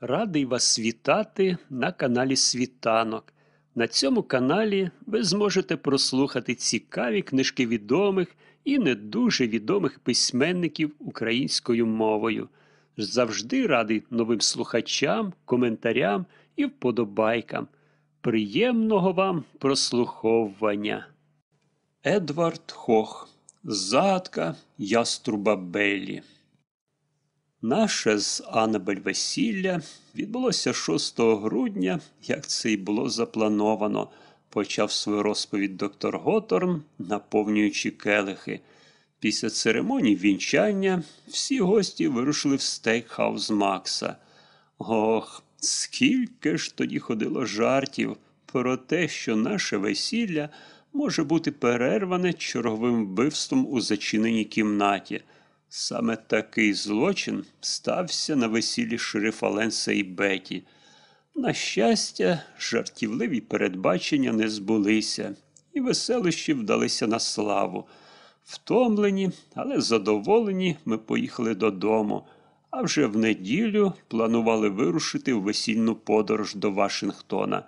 Радий вас вітати на каналі Світанок. На цьому каналі ви зможете прослухати цікаві книжки відомих і не дуже відомих письменників українською мовою. Завжди радий новим слухачам, коментарям і вподобайкам. Приємного вам прослуховування. Едвард Хох. Загадка Яструба Беллі. Наше з Аннабель весілля відбулося 6 грудня, як це й було заплановано, почав свою розповідь доктор Готорн, наповнюючи келихи. Після церемонії вінчання всі гості вирушили в стейкхаус Макса. Ох, скільки ж тоді ходило жартів про те, що наше весілля може бути перерване черговим вбивством у зачиненій кімнаті. Саме такий злочин стався на весіллі шерифа Ленса і Беті. На щастя, жартівливі передбачення не збулися, і веселищі вдалися на славу. Втомлені, але задоволені, ми поїхали додому, а вже в неділю планували вирушити в весільну подорож до Вашингтона.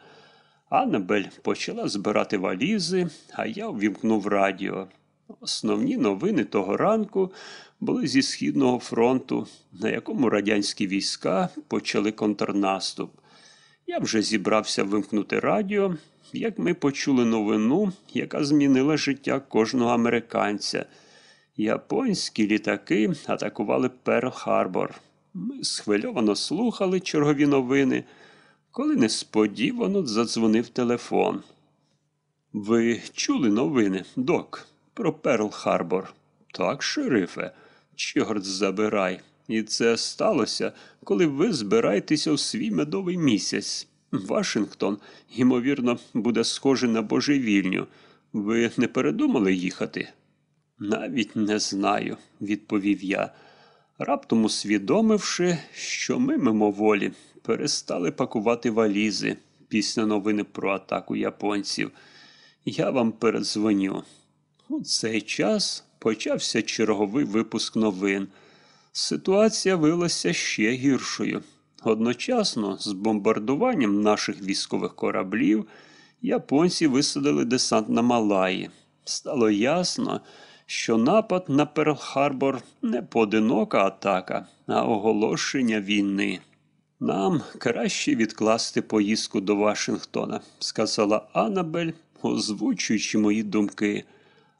Аннабель почала збирати валізи, а я ввімкнув радіо. Основні новини того ранку були зі Східного фронту, на якому радянські війська почали контрнаступ. Я вже зібрався вимкнути радіо, як ми почули новину, яка змінила життя кожного американця. Японські літаки атакували Перл Харбор. Ми схвильовано слухали чергові новини, коли несподівано задзвонив телефон. Ви чули новини, док, про Перл Харбор? Так, шерифе, чорт забирай. І це сталося, коли ви збираєтеся у свій медовий місяць. Вашингтон, ймовірно, буде схожий на божевільню. Ви не передумали їхати? Навіть не знаю, відповів я, раптом усвідомивши, що ми мимоволі перестали пакувати валізи після новини про атаку японців. Я вам передзвоню. У цей час почався черговий випуск новин. Ситуація виявилася ще гіршою. Одночасно з бомбардуванням наших військових кораблів японці висадили десант на Малаї. Стало ясно, що напад на Перл-Харбор не поодинока атака, а оголошення війни. Нам краще відкласти поїздку до Вашингтона, сказала Аннабель, озвучуючи мої думки.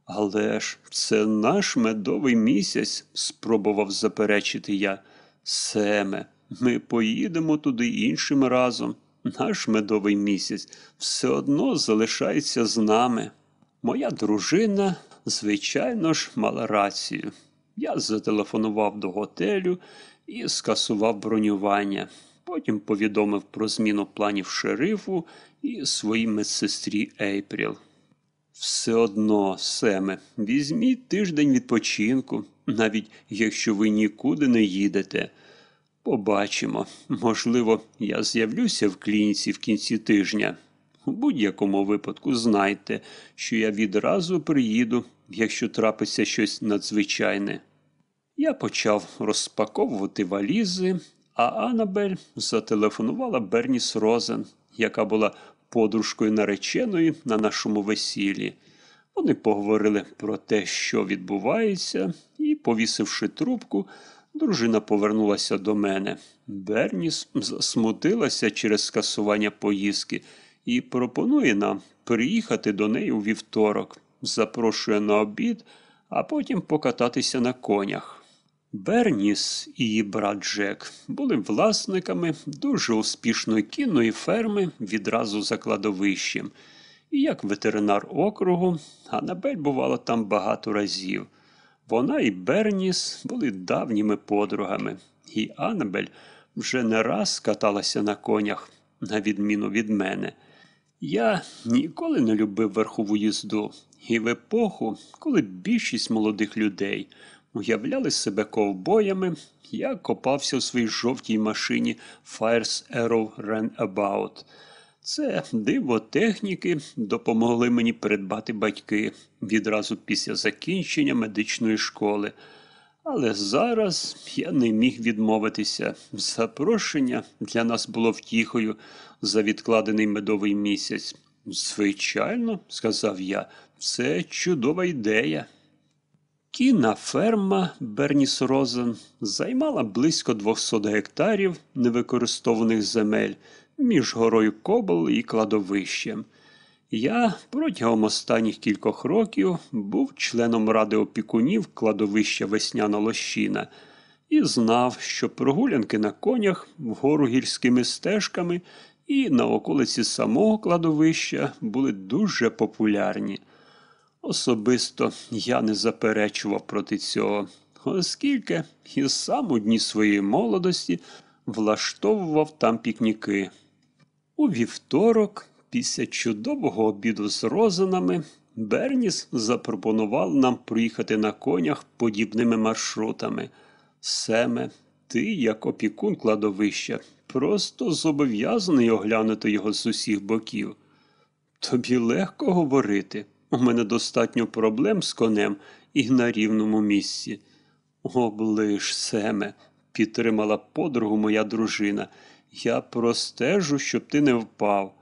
Але ж це наш медовий місяць, спробував заперечити я. Семе, ми поїдемо туди іншим разом. Наш медовий місяць все одно залишається з нами. Моя дружина, звичайно ж, мала рацію. Я зателефонував до готелю і скасував бронювання. Потім повідомив про зміну планів шерифу і своїй медсестрі Ейпріл. Все одно, Семе, візьміть тиждень відпочинку, навіть якщо ви нікуди не їдете. Побачимо. Можливо, я з'явлюся в клініці в кінці тижня. У будь-якому випадку знайте, що я відразу приїду, якщо трапиться щось надзвичайне. Я почав розпаковувати валізи, а Аннабель зателефонувала Берніс Розен, яка була подружкою нареченої на нашому весіллі. Вони поговорили про те, що відбувається, і, повісивши трубку, дружина повернулася до мене. Берніс засмутилася через скасування поїздки і пропонує нам приїхати до неї у вівторок, запрошує на обід, а потім покататися на конях. Берніс і її брат Джек були власниками дуже успішної кінної ферми відразу за кладовищем. І як ветеринар округу, Анабель бувала там багато разів. Вона і Берніс були давніми подругами, і Анабель вже не раз каталася на конях, на відміну від мене. Я ніколи не любив верхову їзду, і в епоху, коли більшість молодих людей уявляли себе ковбоями, я копався у своїй жовтій машині Fires Arrow Runabout. Це диво техніки допомогли мені придбати батьки відразу після закінчення медичної школи. Але зараз я не міг відмовитися. Запрошення для нас було втіхою за відкладений медовий місяць. Звичайно, сказав я, це чудова ідея. Кінна ферма Берніс Розен займала близько 200 гектарів невикористованих земель між горою Кобл і кладовищем. Я протягом останніх кількох років був членом ради опікунів кладовища Весняна Лощина і знав, що прогулянки на конях вгору гірськими стежками і на околиці самого кладовища були дуже популярні. Особисто я не заперечував проти цього, оскільки і сам у дні своєї молодості влаштовував там пікніки. У вівторок, після чудового обіду з розинами, Берніс запропонував нам проїхати на конях подібними маршрутами. Семе, ти, як опікун кладовища, просто зобов'язаний оглянути його з усіх боків. Тобі легко говорити. У мене достатньо проблем з конем і на рівному місці. Оближ, Семе, підтримала подругу моя дружина. Я простежу, щоб ти не впав.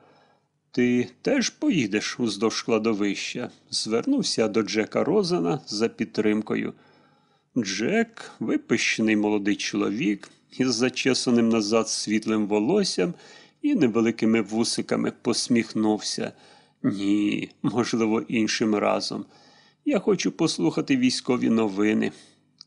Ти теж поїдеш уздовж кладовища, звернувся до Джека Розена за підтримкою. Джек, випищений молодий чоловік із зачесаним назад світлим волоссям і невеликими вусиками, посміхнувся. Ні, можливо, іншим разом. Я хочу послухати військові новини.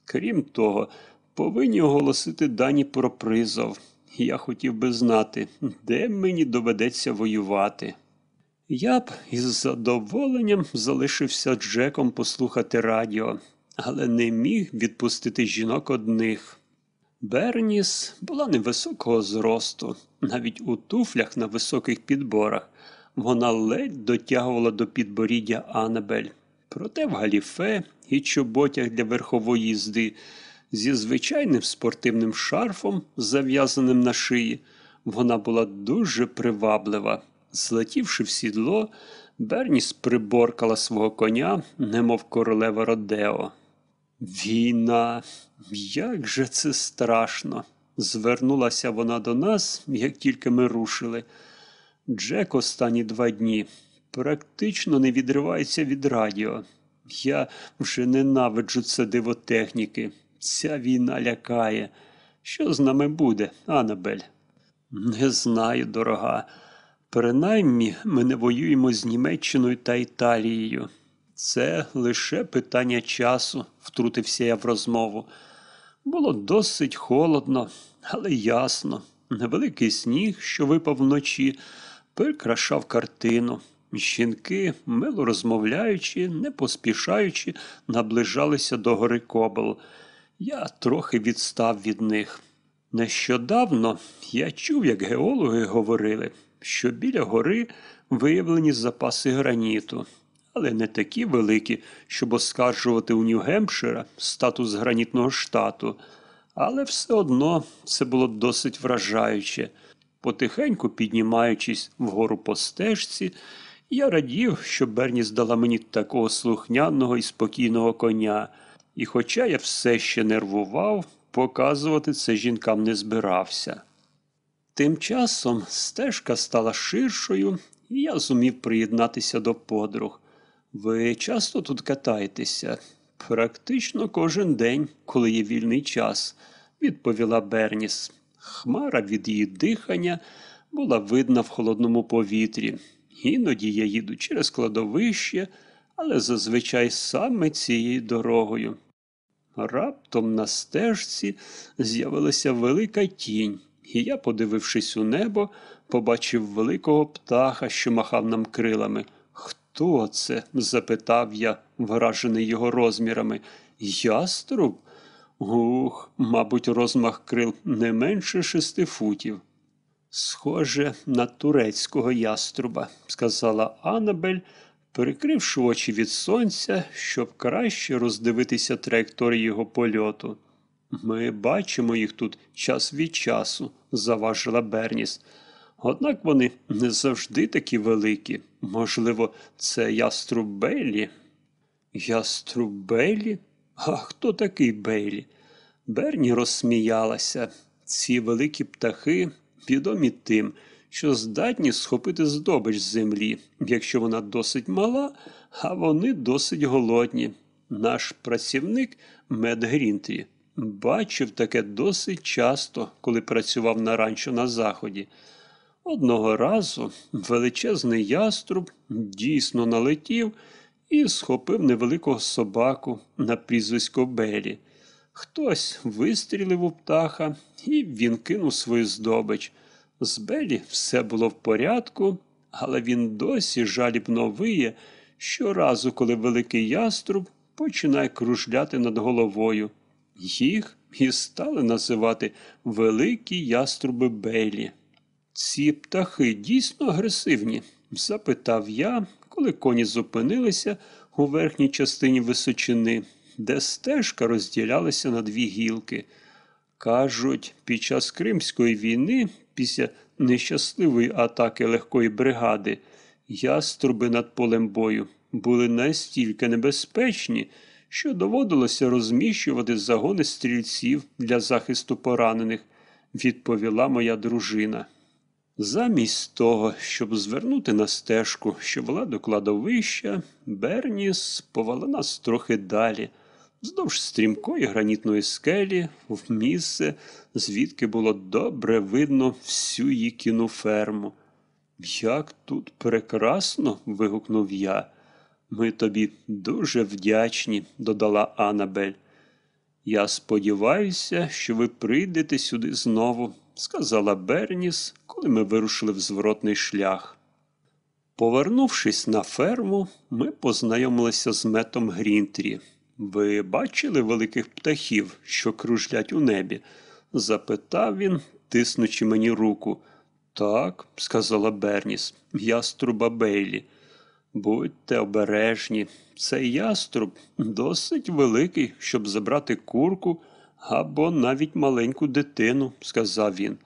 Крім того, повинні оголосити дані про призов. Я хотів би знати, де мені доведеться воювати. Я б із задоволенням залишився Джеком послухати радіо, але не міг відпустити жінок одних. Берніс була невисокого зросту, навіть у туфлях на високих підборах. Вона ледь дотягувала до підборіддя Анабель. Проте в галіфе і чоботях для верхової їзди зі звичайним спортивним шарфом, зав'язаним на шиї, вона була дуже приваблива. Злетівши в сідло, Берніс приборкала свого коня, немов королева Родео. Війна, як же це страшно! Звернулася вона до нас, як тільки ми рушили. Джек останні два дні практично не відривається від радіо. Я вже ненавиджу це диво техніки. Ця війна лякає. Що з нами буде, Анабель? Не знаю, дорога. Принаймні ми не воюємо з Німеччиною та Італією. Це лише питання часу, втрутився я в розмову. Було досить холодно, але ясно. Невеликий сніг, що випав вночі, прикрашав картину. Жінки, мило розмовляючи, не поспішаючи, наближалися до гори Кобел. Я трохи відстав від них. Нещодавно я чув, як геологи говорили, що біля гори виявлені запаси граніту, але не такі великі, щоб оскаржувати у Нью-Гемпшира статус гранітного штату. Але все одно це було досить вражаюче. Потихеньку піднімаючись вгору по стежці, я радів, що Берніс дала мені такого слухняного і спокійного коня, і, хоча я все ще нервував, показувати це жінкам не збирався. Тим часом стежка стала ширшою, і я зумів приєднатися до подруг. Ви часто тут катаєтеся? Практично кожен день, коли є вільний час, відповіла Берніс. Хмара від її дихання була видна в холодному повітрі. Іноді я їду через кладовище, але зазвичай саме цією дорогою. Раптом на стежці з'явилася велика тінь, і я, подивившись у небо, побачив великого птаха, що махав нам крилами. Хто це? запитав я, вражений його розмірами. Яструб? Ух, мабуть, розмах крил не менше шести футів. Схоже на турецького яструба, сказала Аннабель, перекривши очі від сонця, щоб краще роздивитися траєкторію його польоту. Ми бачимо їх тут час від часу, заважила Берніс. Однак вони не завжди такі великі. Можливо, це яструбелі? Яструбелі? А хто такий Бейлі? Берні розсміялася. Ці великі птахи відомі тим, що здатні схопити здобич з землі, якщо вона досить мала, а вони досить голодні. Наш працівник Мед Грінтрі бачив таке досить часто, коли працював на ранчо на заході. Одного разу величезний яструб дійсно налетів і схопив невеликого собаку на прізвисько Белі. Хтось вистрілив у птаха, і він кинув свою здобич. З Белі все було в порядку, але він досі жалібно виє щоразу, коли великий яструб починає кружляти над головою. Їх і стали називати великі яструби Бейлі. Ці птахи дійсно агресивні? запитав я, коли коні зупинилися у верхній частині височини, де стежка розділялася на дві гілки. Кажуть, під час Кримської війни, після нещасливої атаки легкої бригади, яструби над полем бою були настільки небезпечні, що доводилося розміщувати загони стрільців для захисту поранених, відповіла моя дружина. Замість того, щоб звернути на стежку, що вела до кладовища, Берніс повела нас трохи далі, вздовж стрімкої гранітної скелі, в місце, звідки було добре видно всю її кіну ферму. Як тут прекрасно. вигукнув я. Ми тобі дуже вдячні, додала Анабель. Я сподіваюся, що ви прийдете сюди знову, сказала Берніс, коли ми вирушили в зворотний шлях. Повернувшись на ферму, ми познайомилися з метом Грінтрі. Ви бачили великих птахів, що кружлять у небі? запитав він, тиснучи мені руку. Так, сказала Берніс, яструба Бейлі. Будьте обережні, цей яструб досить великий, щоб забрати курку або навіть маленьку дитину, сказав він.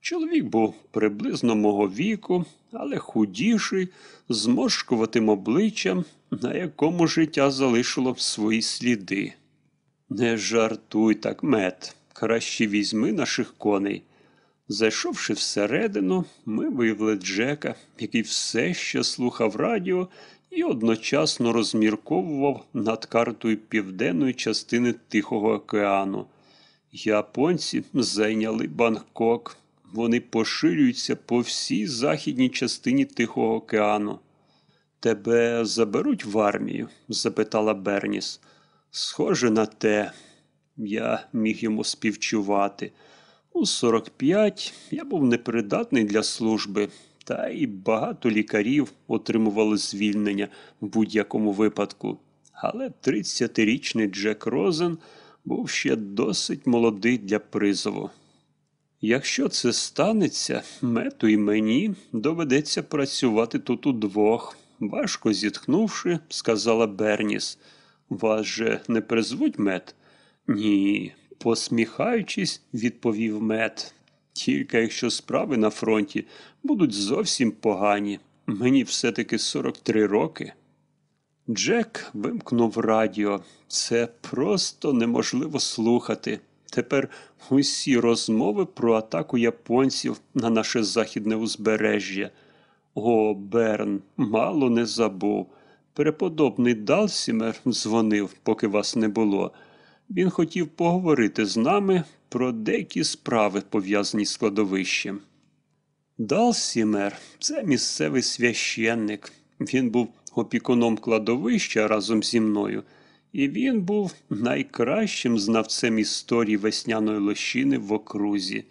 Чоловік був приблизно мого віку, але худіший, з моршкуватим обличчям, на якому життя залишило свої сліди. Не жартуй так, мед, краще візьми наших коней. Зайшовши всередину, ми виявили Джека, який все ще слухав радіо і одночасно розмірковував над картою південної частини Тихого океану. Японці зайняли Бангкок. Вони поширюються по всій західній частині Тихого океану. Тебе заберуть в армію? запитала Берніс. Схоже на те, я міг йому співчувати. У 45 я був непридатний для служби, та й багато лікарів отримували звільнення в будь-якому випадку. Але 30-річний Джек Розен був ще досить молодий для призову. Якщо це станеться, мету і мені доведеться працювати тут удвох, важко зітхнувши, сказала Берніс. Вас же не призвуть мет? Ні, посміхаючись, відповів мет. Тільки якщо справи на фронті будуть зовсім погані. Мені все-таки 43 роки. Джек вимкнув радіо. Це просто неможливо слухати. Тепер усі розмови про атаку японців на наше західне узбережжя. О, Берн, мало не забув. Преподобний Далсімер дзвонив, поки вас не було. Він хотів поговорити з нами про деякі справи, пов'язані з кладовищем. Далсімер це місцевий священник. Він був опікуном кладовища разом зі мною, і він був найкращим знавцем історії весняної лощини в окрузі.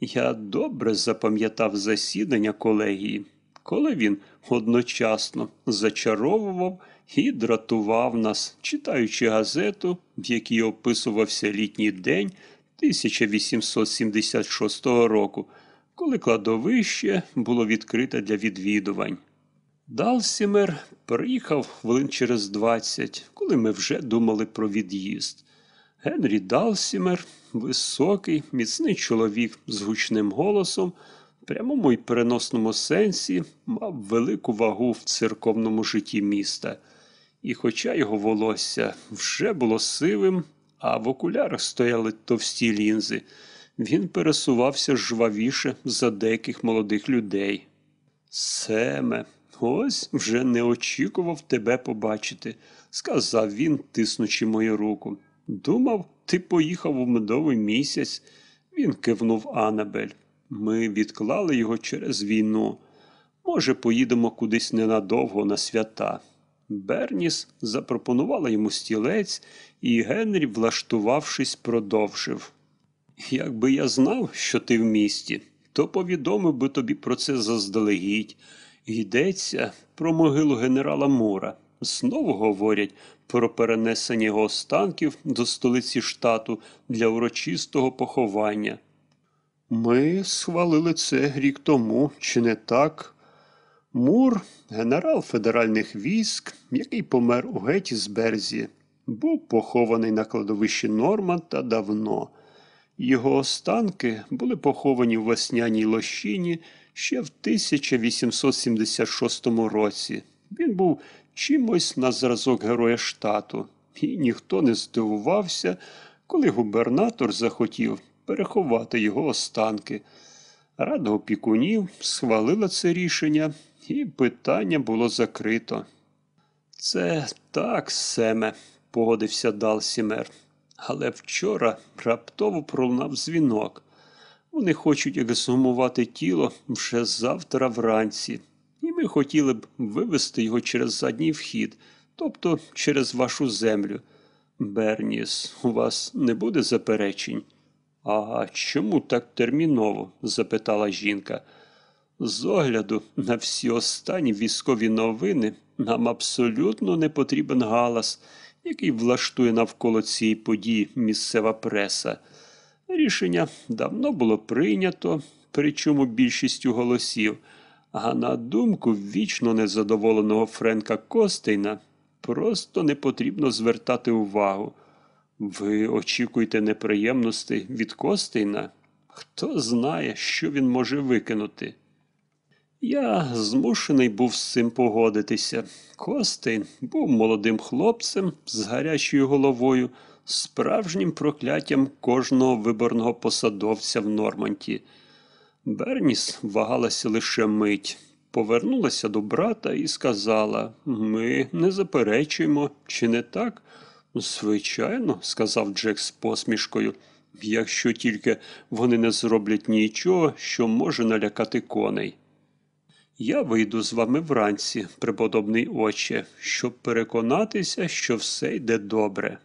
Я добре запам'ятав засідання колегії, коли він одночасно зачаровував і дратував нас, читаючи газету, в якій описувався літній день 1876 року, коли кладовище було відкрите для відвідувань. Далсімер приїхав хвилин через двадцять, коли ми вже думали про від'їзд. Генрі Далсімер, високий, міцний чоловік з гучним голосом, прямому й переносному сенсі, мав велику вагу в церковному житті міста. І хоча його волосся вже було сивим, а в окулярах стояли товсті лінзи, він пересувався жвавіше за деяких молодих людей. Семе, ось вже не очікував тебе побачити, сказав він, тиснучи мою руку. Думав, ти поїхав у медовий місяць. Він кивнув Анабель. Ми відклали його через війну. Може, поїдемо кудись ненадовго на свята. Берніс запропонувала йому стілець, і Генрі, влаштувавшись, продовжив. Якби я знав, що ти в місті, то повідомив би тобі про це заздалегідь. Йдеться про могилу генерала Мура. Знову говорять про перенесення його останків до столиці штату для урочистого поховання. Ми схвалили це рік тому, чи не так? Мур, генерал федеральних військ, який помер у Геттісберзі, був похований на кладовищі Норманта давно. Його останки були поховані в весняній лощині ще в 1876 році. Він був чимось на зразок героя штату, і ніхто не здивувався, коли губернатор захотів переховати його останки. Рада опікунів схвалила це рішення, і питання було закрито. Це так, Семе, погодився Далсімер. Але вчора раптово пролунав дзвінок. Вони хочуть ексгумувати тіло вже завтра вранці, і ми хотіли б вивезти його через задній вхід, тобто через вашу землю. Берніс, у вас не буде заперечень? А чому так терміново? запитала жінка. З огляду на всі останні військові новини нам абсолютно не потрібен галас, який влаштує навколо цієї події місцева преса. Рішення давно було прийнято, причому більшістю голосів. А на думку вічно незадоволеного Френка Костейна, просто не потрібно звертати увагу. Ви очікуєте неприємностей від Костейна? Хто знає, що він може викинути? Я змушений був з цим погодитися. Костейн був молодим хлопцем з гарячою головою, справжнім прокляттям кожного виборного посадовця в Норманті. Берніс вагалася лише мить, повернулася до брата і сказала: Ми не заперечуємо, чи не так? Звичайно, сказав Джек з посмішкою, якщо тільки вони не зроблять нічого, що може налякати коней. Я вийду з вами вранці, преподобний отче, щоб переконатися, що все йде добре.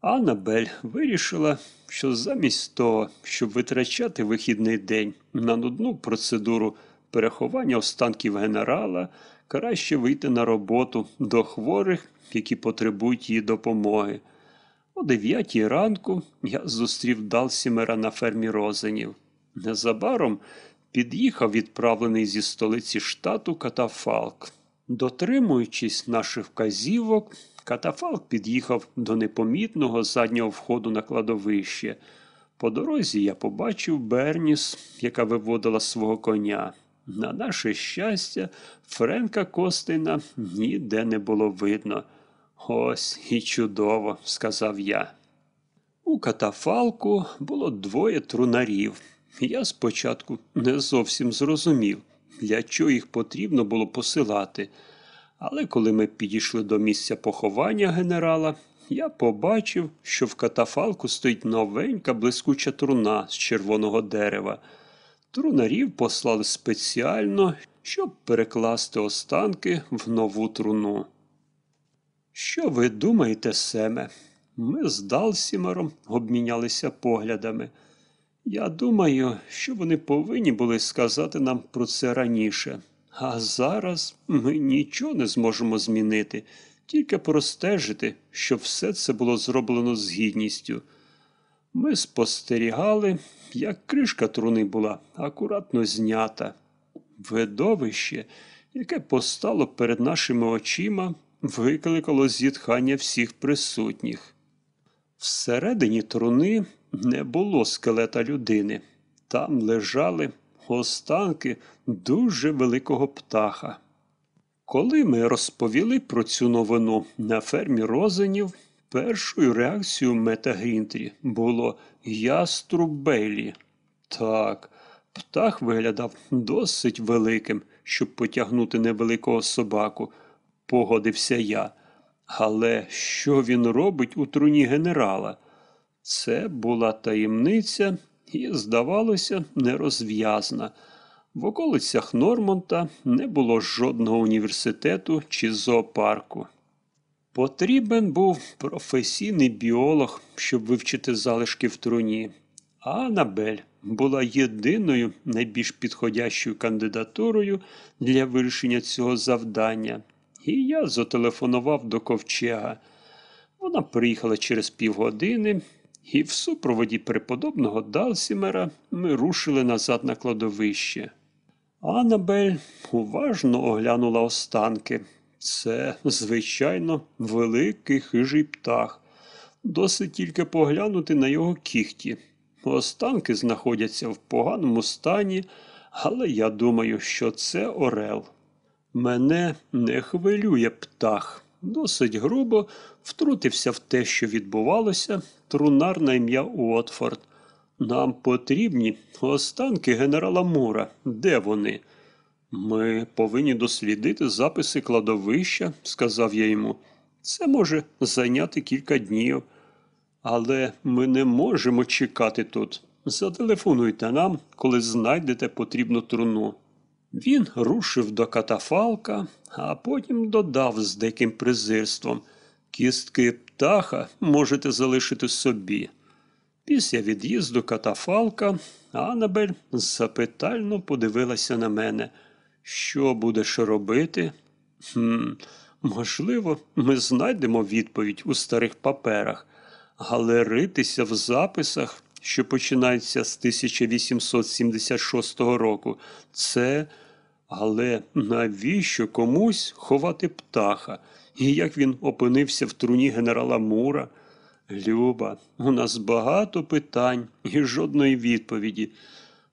Аннабель вирішила, що замість того, щоб витрачати вихідний день на нудну процедуру переховання останків генерала, краще вийти на роботу до хворих, які потребують її допомоги. О дев'ятій ранку я зустрів Далсімера на фермі Розенів. Незабаром під'їхав відправлений зі столиці штату катафалк. Дотримуючись наших вказівок, катафалк під'їхав до непомітного заднього входу на кладовище. По дорозі я побачив Берніс, яка виводила свого коня. На наше щастя, Френка Костина ніде не було видно. Ось і чудово, сказав я. У катафалку було двоє трунарів. Я спочатку не зовсім зрозумів, для чого їх потрібно було посилати. Але коли ми підійшли до місця поховання генерала, я побачив, що в катафалку стоїть новенька блискуча труна з червоного дерева. Трунарів послали спеціально, щоб перекласти останки в нову труну. Що ви думаєте, Семе? Ми з Далсімером обмінялися поглядами. Я думаю, що вони повинні були сказати нам про це раніше. А зараз ми нічого не зможемо змінити, тільки простежити, щоб все це було зроблено з гідністю. Ми спостерігали, як кришка труни була акуратно знята. Видовище, яке постало перед нашими очима, викликало зітхання всіх присутніх. Всередині труни не було скелета людини. Там лежали останки дуже великого птаха. Коли ми розповіли про цю новину на фермі Розенів, першою реакцією Мета Грінтрі було яструб Бейлі. Так, птах виглядав досить великим, щоб потягнути невеликого собаку, погодився я. Але що він робить у труні генерала? Це була таємниця і, здавалося, нерозв'язна. В околицях Нормонта не було жодного університету чи зоопарку. Потрібен був професійний біолог, щоб вивчити залишки в труні. А Анабель була єдиною найбільш підходящою кандидатурою для вирішення цього завдання. І я зателефонував до ковчега. Вона приїхала через півгодини, і в супроводі преподобного Далсімера ми рушили назад на кладовище. Анабель уважно оглянула останки. Це, звичайно, великий хижий птах. Досить тільки поглянути на його кіхті. Останки знаходяться в поганому стані, але я думаю, що це орел. Мене не хвилює птах. Досить грубо втрутився в те, що відбувалося, трунар на ім'я Уотфорд. Нам потрібні останки генерала Мура. Де вони? Ми повинні дослідити записи кладовища, сказав я йому. Це може зайняти кілька днів. Але ми не можемо чекати тут. Зателефонуйте нам, коли знайдете потрібну труну. Він рушив до катафалка, а потім додав з диким презирством кістки птаха можете залишити собі. Після від'їзду катафалка Анабель запитально подивилася на мене. Що будеш робити? Хм, можливо, ми знайдемо відповідь у старих паперах, але ритися в записах, що починаються з 1876 року, це. Але навіщо комусь ховати птаха? І як він опинився в труні генерала Мура? Люба, у нас багато питань і жодної відповіді.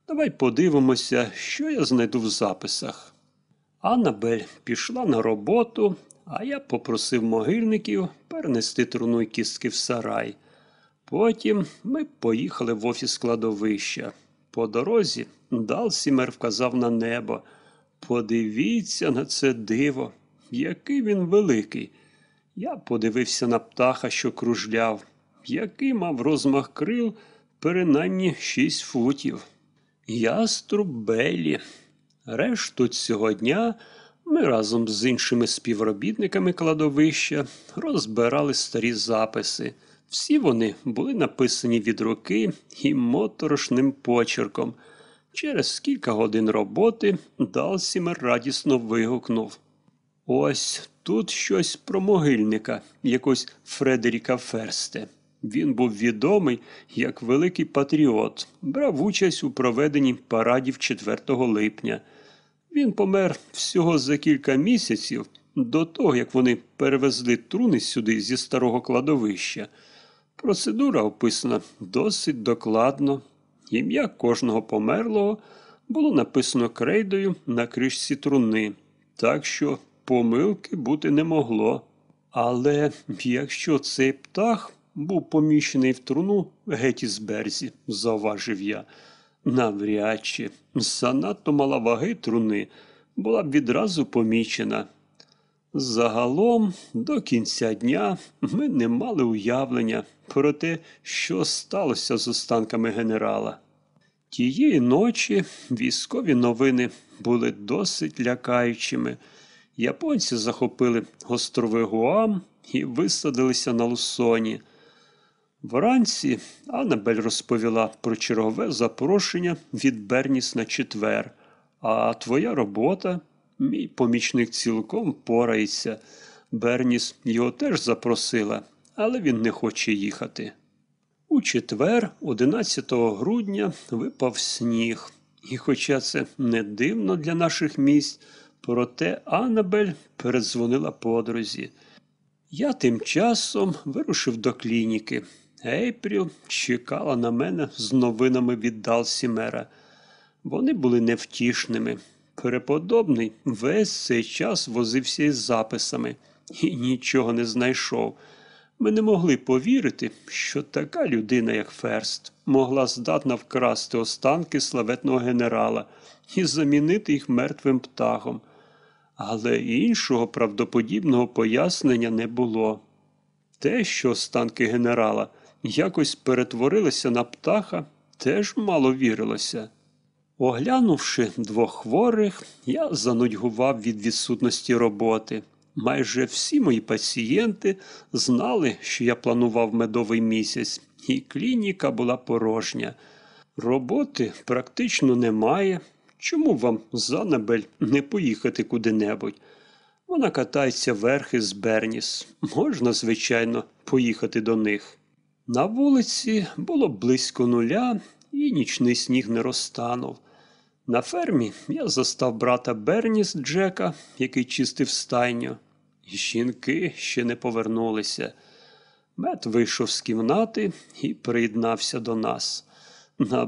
Давай подивимося, що я знайду в записах. Аннабель пішла на роботу, а я попросив могильників перенести труну й кістки в сарай. Потім ми поїхали в офіс кладовища. По дорозі Далсімер вказав на небо. Подивіться на це диво, який він великий. Я подивився на птаха, що кружляв, який мав розмах крил принаймні шість футів. Яструб Беллі. Решту цього дня ми разом з іншими співробітниками кладовища розбирали старі записи. Всі вони були написані від руки і моторошним почерком. Через кілька годин роботи Далсімер радісно вигукнув. Ось тут щось про могильника, якось Фредеріка Ферсте. Він був відомий як великий патріот, брав участь у проведенні парадів 4 липня. Він помер всього за кілька місяців до того, як вони перевезли труни сюди зі старого кладовища. Процедура описана досить докладно. Ім'я кожного померлого було написано крейдою на кришці труни, так що помилки бути не могло. Але якщо цей птах був поміщений в труну геть із берзі, зауважив я, навряд чи занадто мала ваги труни була б відразу помічена. Загалом, до кінця дня ми не мали уявлення про те, що сталося з останками генерала. Тієї ночі військові новини були досить лякаючими. Японці захопили острови Гуам і висадилися на Лусоні. Вранці Аннабель розповіла про чергове запрошення від Берніс на четвер. А твоя робота, мій помічник цілком порається. Берніс його теж запросила, але він не хоче їхати. У четвер, 11 грудня, випав сніг, і, хоча це не дивно для наших місць, проте Аннабель передзвонила подрузі. Я тим часом вирушив до клініки. Ейпріл чекала на мене з новинами від Далсімера. Вони були невтішними. Преподобний весь цей час возився із записами і нічого не знайшов. Ми не могли повірити, що така людина, як Ферст, могла здатна вкрасти останки славетного генерала і замінити їх мертвим птахом. Але іншого правдоподібного пояснення не було. Те, що останки генерала якось перетворилися на птаха, теж мало вірилося. Оглянувши двох хворих, я занудьгував від відсутності роботи. Майже всі мої пацієнти знали, що я планував медовий місяць, і клініка була порожня. Роботи практично немає. Чому вам, Занабель, не поїхати куди-небудь? Вона катається верхи з Берніс. Можна, звичайно, поїхати до них. На вулиці було близько нуля, і нічний сніг не розтанув. На фермі я застав брата Берніс Джека, який чистив стайню. Жінки ще не повернулися. Мет вийшов з кімнати і приєднався до нас. На